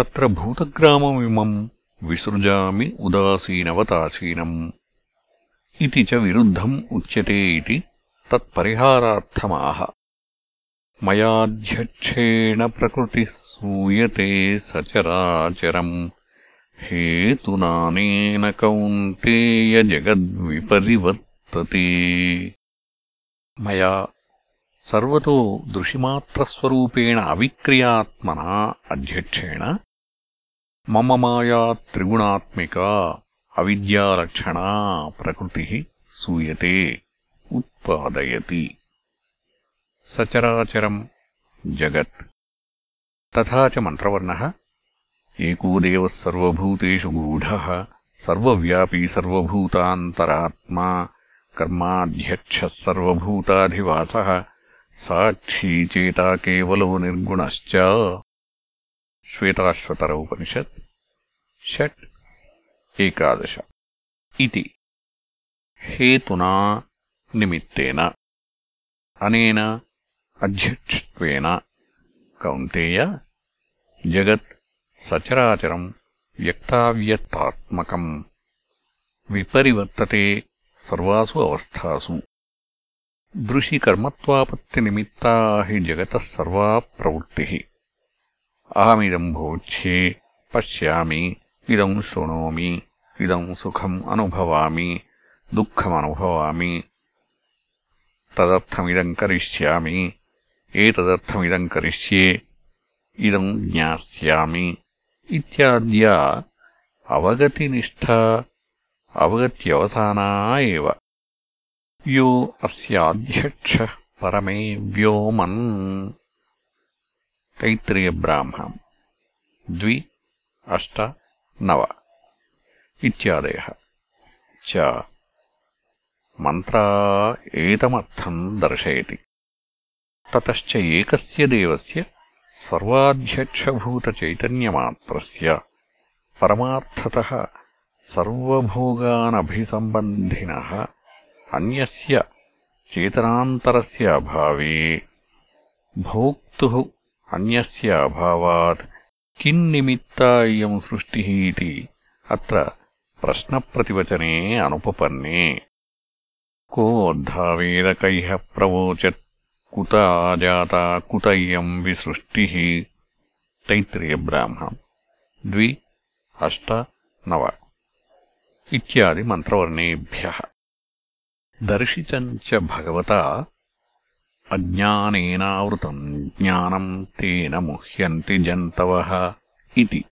తత్ర భూతగ్రామమిమम् విసృజామి ఉదాసీనవతాసీనం. ఇది చ విరుద్ధం ఉచ్యతే ఇతి తత్పరిహారార్థమాహ. మయాధ్యక్షేణ ప్రకృతి సూయతే సచరాచరం. హేతునానేన కౌంతేయ జగద్విపరివర్తతే. మయా సర్వతో దృషిమాత్రస్వరూపేణ అవిక్రియాత్మనా అధ్యక్షేణ मम माया त्रिगुणात्मिका अविद्यालक्षणा प्रकृतिः सूयते, उत्पादयति। सचराचरम् जगत्। तथा च मन्त्रवर्णः एको देवः सर्वभूतेषु गूढः, सर्वव्यापी सर्वभूतान्तरात्मा, कर्माध्यक्षः सर्वभूताधिवासः, साक्षी चेता केवलो निर्गुणश्च। श्वेताश्वतर उपनिषत् षट् एकादश इति हेतुना निमित्तेन अनेन अध्यक्षत्वेन कौन्तेय जगत् सचराचरम् व्यक्ताव्यक्तात्मकम् विपरिवर्तते सर्वासु अवस्थासु दृशिकर्मत्वापत्तिनिमित्ता हि जगतः सर्वा प्रवृत्तिः अहमिदम् भोक्ष्ये पश्यामि इदम् शृणोमि इदम् सुखम् अनुभवामि दुःखमनुभवामि तदर्थमिदम् करिष्यामि एतदर्थमिदम् करिष्ये इदम् ज्ञास्यामि इत्याद्या अवगतिनिष्ठा अवगत्यवसाना एव यो अस्याध्यक्षः परमे व्योमन् तैत्तिरीयब्राह्मणम् द्वि अष्ट नव इत्यादयः च मन्त्रा एतमर्थम् दर्शयति ततश्च एकस्य देवस्य सर्वाध्यक्षभूतचैतन्यमात्रस्य परमार्थतः सर्वभोगानभिसम्बन्धिनः अन्यस्य चेतनान्तरस्य अभावे भोक्तुः अन्यस्य अभावात् किन्निमित्ता इयम् सृष्टिः इति अत्र प्रश्नप्रतिवचने अनुपपन्ने। कोऽर्धावेदकैः प्रवोचत्, कुत आजाता कुत इयम् विसृष्टिः। तैत्तिरीयब्राह्मणम् द्वि, अष्ट, नव। इत्यादि मन्त्रवर्णेभ्यः दर्शितम् च भगवता अज्ञानेनावृतम् ज्ञानम् तेन मुह्यन्ति जन्तवः इति